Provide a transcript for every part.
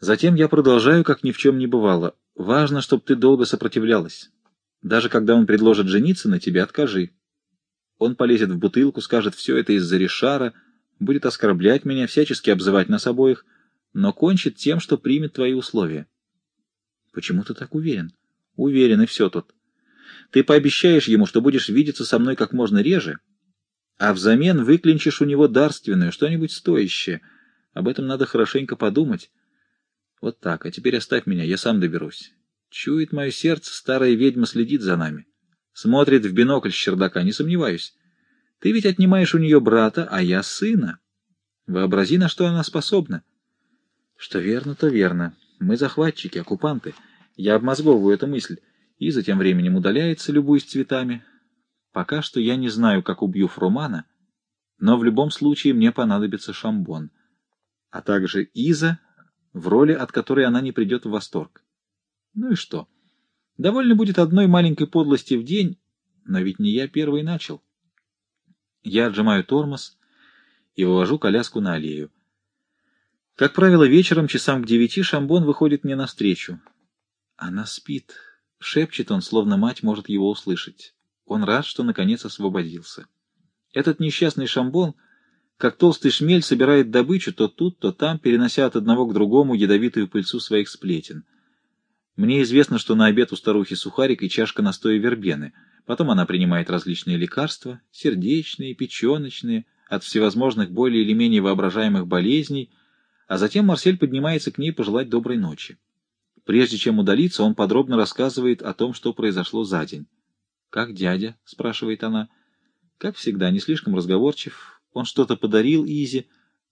Затем я продолжаю, как ни в чем не бывало. Важно, чтобы ты долго сопротивлялась. Даже когда он предложит жениться на тебе, откажи. Он полезет в бутылку, скажет все это из-за Ришара, будет оскорблять меня, всячески обзывать нас обоих, но кончит тем, что примет твои условия. Почему ты так уверен? Уверен, и все тут. Ты пообещаешь ему, что будешь видеться со мной как можно реже, а взамен выклинчишь у него дарственную, что-нибудь стоящее. Об этом надо хорошенько подумать. Вот так, а теперь оставь меня, я сам доберусь. Чует мое сердце, старая ведьма следит за нами. Смотрит в бинокль с чердака, не сомневаюсь. Ты ведь отнимаешь у нее брата, а я сына. Вообрази, на что она способна. Что верно, то верно. Мы захватчики, оккупанты. Я обмозговываю эту мысль. И затем временем удаляется, любуясь цветами. Пока что я не знаю, как убью Фрумана, но в любом случае мне понадобится шамбон, а также Иза, в роли, от которой она не придет в восторг. Ну и что? Довольно будет одной маленькой подлости в день, но ведь не я первый начал. Я отжимаю тормоз и вывожу коляску на аллею. Как правило, вечером часам к девяти Шамбон выходит мне навстречу. Она спит. Шепчет он, словно мать может его услышать. Он рад, что наконец освободился. Этот несчастный Шамбон, как толстый шмель, собирает добычу то тут, то там, перенося от одного к другому ядовитую пыльцу своих сплетен. Мне известно, что на обед у старухи сухарик и чашка настоя вербены. Потом она принимает различные лекарства, сердечные, печеночные, от всевозможных более или менее воображаемых болезней, а затем Марсель поднимается к ней пожелать доброй ночи. Прежде чем удалиться, он подробно рассказывает о том, что произошло за день. «Как дядя?» — спрашивает она. «Как всегда, не слишком разговорчив. Он что-то подарил Изи.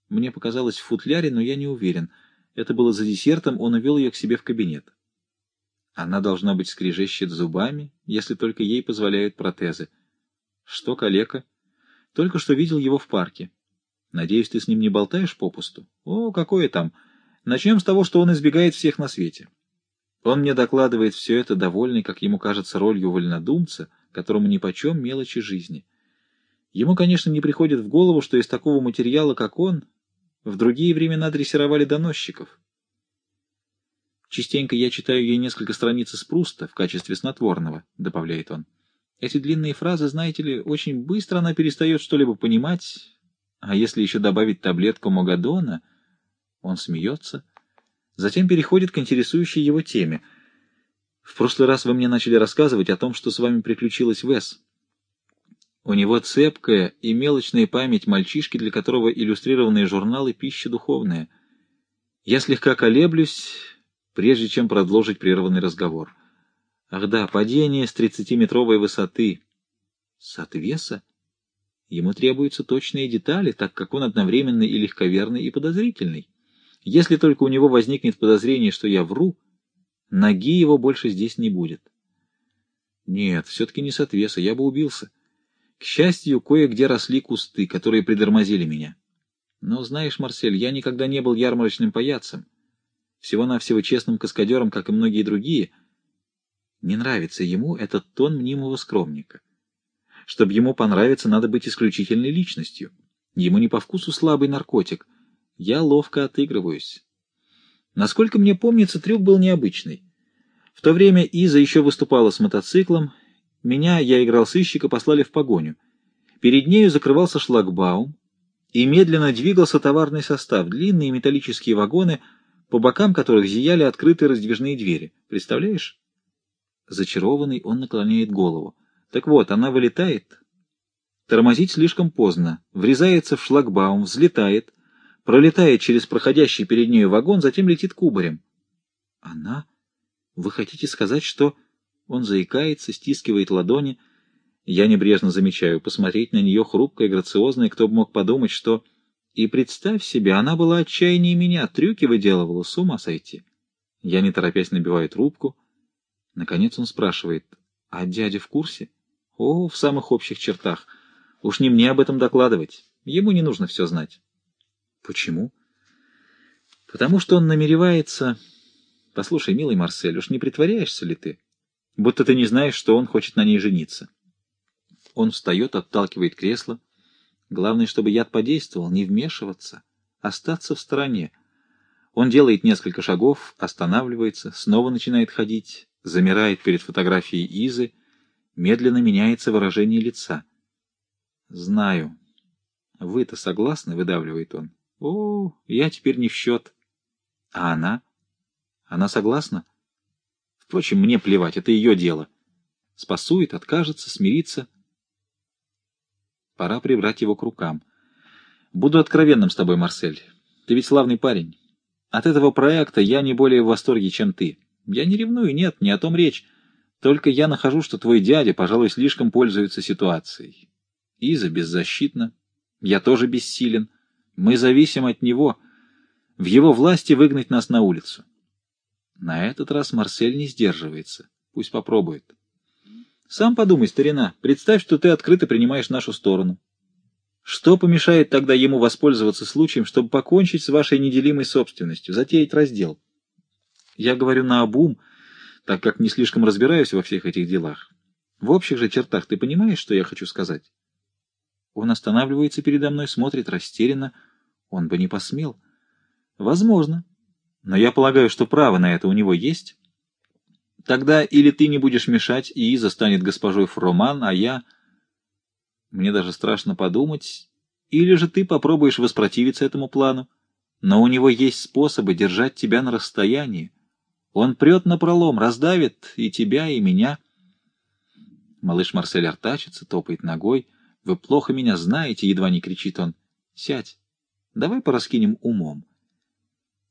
Мне показалось в футляре, но я не уверен. Это было за десертом, он увел ее к себе в кабинет. Она, должна быть, скрежещет зубами, если только ей позволяют протезы. Что, калека? Только что видел его в парке. Надеюсь, ты с ним не болтаешь попусту? О, какое там! Начнем с того, что он избегает всех на свете. Он мне докладывает все это, довольный, как ему кажется, ролью вольнодумца, которому нипочем мелочи жизни. Ему, конечно, не приходит в голову, что из такого материала, как он, в другие времена дрессировали доносчиков. Частенько я читаю ей несколько страниц из Пруста в качестве снотворного, — добавляет он. Эти длинные фразы, знаете ли, очень быстро она перестает что-либо понимать, а если еще добавить таблетку Магадона, он смеется — Затем переходит к интересующей его теме. В прошлый раз вы мне начали рассказывать о том, что с вами приключилось в Эс. У него цепкая и мелочная память мальчишки, для которого иллюстрированные журналы — пища духовная. Я слегка колеблюсь, прежде чем продолжить прерванный разговор. Ах да, падение с тридцатиметровой высоты. С отвеса? Ему требуются точные детали, так как он одновременно и легковерный, и подозрительный. Если только у него возникнет подозрение, что я вру, ноги его больше здесь не будет. Нет, все-таки не с отвеса, я бы убился. К счастью, кое-где росли кусты, которые придормозили меня. Но знаешь, Марсель, я никогда не был ярмарочным паяцем. Всего-навсего честным каскадером, как и многие другие. Не нравится ему этот тон мнимого скромника. Чтобы ему понравиться, надо быть исключительной личностью. Ему не по вкусу слабый наркотик — я ловко отыгрываюсь. Насколько мне помнится, трюк был необычный. В то время Иза еще выступала с мотоциклом. Меня, я играл сыщика, послали в погоню. Перед нею закрывался шлагбаум, и медленно двигался товарный состав, длинные металлические вагоны, по бокам которых зияли открытые раздвижные двери. Представляешь? Зачарованный, он наклоняет голову. Так вот, она вылетает. Тормозить слишком поздно. Врезается в шлагбаум, взлетает — пролетает через проходящий перед нею вагон, затем летит кубарем. Она? Вы хотите сказать, что... Он заикается, стискивает ладони. Я небрежно замечаю, посмотреть на нее хрупкая, грациозная, кто бы мог подумать, что... И представь себе, она была отчаяннее меня, трюки выделывала, с ума сойти. Я, не торопясь, набиваю трубку. Наконец он спрашивает, а дядя в курсе? О, в самых общих чертах. Уж не мне об этом докладывать. Ему не нужно все знать. Почему? Потому что он намеревается... Послушай, милый Марсель, уж не притворяешься ли ты? Будто ты не знаешь, что он хочет на ней жениться. Он встает, отталкивает кресло. Главное, чтобы яд подействовал, не вмешиваться, остаться в стороне. Он делает несколько шагов, останавливается, снова начинает ходить, замирает перед фотографией Изы, медленно меняется выражение лица. «Знаю. Вы-то согласны?» — выдавливает он. «О, я теперь не в счет». «А она?» «Она согласна?» «Впрочем, мне плевать, это ее дело. Спасует, откажется, смирится». Пора прибрать его к рукам. «Буду откровенным с тобой, Марсель. Ты ведь славный парень. От этого проекта я не более в восторге, чем ты. Я не ревную, нет, не о том речь. Только я нахожу, что твой дядя, пожалуй, слишком пользуется ситуацией. Иза беззащитна. Я тоже бессилен. Мы зависим от него. В его власти выгнать нас на улицу. На этот раз Марсель не сдерживается. Пусть попробует. Сам подумай, старина, представь, что ты открыто принимаешь нашу сторону. Что помешает тогда ему воспользоваться случаем, чтобы покончить с вашей неделимой собственностью, затеять раздел? Я говорю на обум, так как не слишком разбираюсь во всех этих делах. В общих же чертах ты понимаешь, что я хочу сказать? Он останавливается передо мной, смотрит растерянно. Он бы не посмел. Возможно. Но я полагаю, что право на это у него есть. Тогда или ты не будешь мешать, и Иза станет госпожой Фроман, а я... Мне даже страшно подумать. Или же ты попробуешь воспротивиться этому плану. Но у него есть способы держать тебя на расстоянии. Он прет на пролом, раздавит и тебя, и меня. Малыш Марсель артачится, топает ногой. «Вы плохо меня знаете», — едва не кричит он. «Сядь, давай пораскинем умом».